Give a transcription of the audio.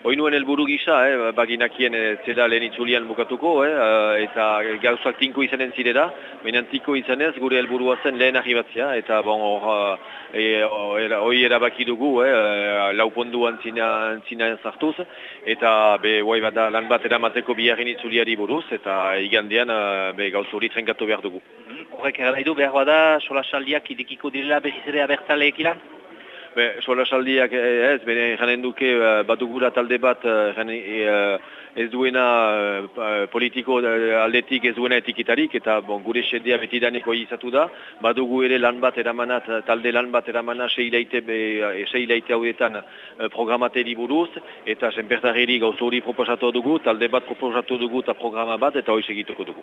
Oinuen helburu gisa, eh, baginakien e, zela lehen itzulian bukatuko, eh, eta gauzak tinko izanen zirera, baina tiko izanez gure helburua zen lehen arribatzea, eta bon, hor, e, hori erabaki dugu, eh, laupondu antzina, antzina zartuz, eta be, guai bat lan bat eramateko biharren itzuliari buruz, eta igandean be, gauz hori trenkatu behar dugu. Horrek gara du behar bada, sola saldiak idekiko direla behiz ere abertzaleek ilan? Be, sola saldiak eh, ez, bene janen duke eh, batugura talde bat eh, ez duena politiko aldetik ez duena etiketarik eta bon, gure sedea betidaneko izatu da. Badugu ere lan bat eramanat, talde lan bat eramanat seileite, seileite hauetan programateri buruz eta zenpertarri gauz hori proposatu dugu, talde bat proposatu dugu eta programa bat eta hori segituko dugu.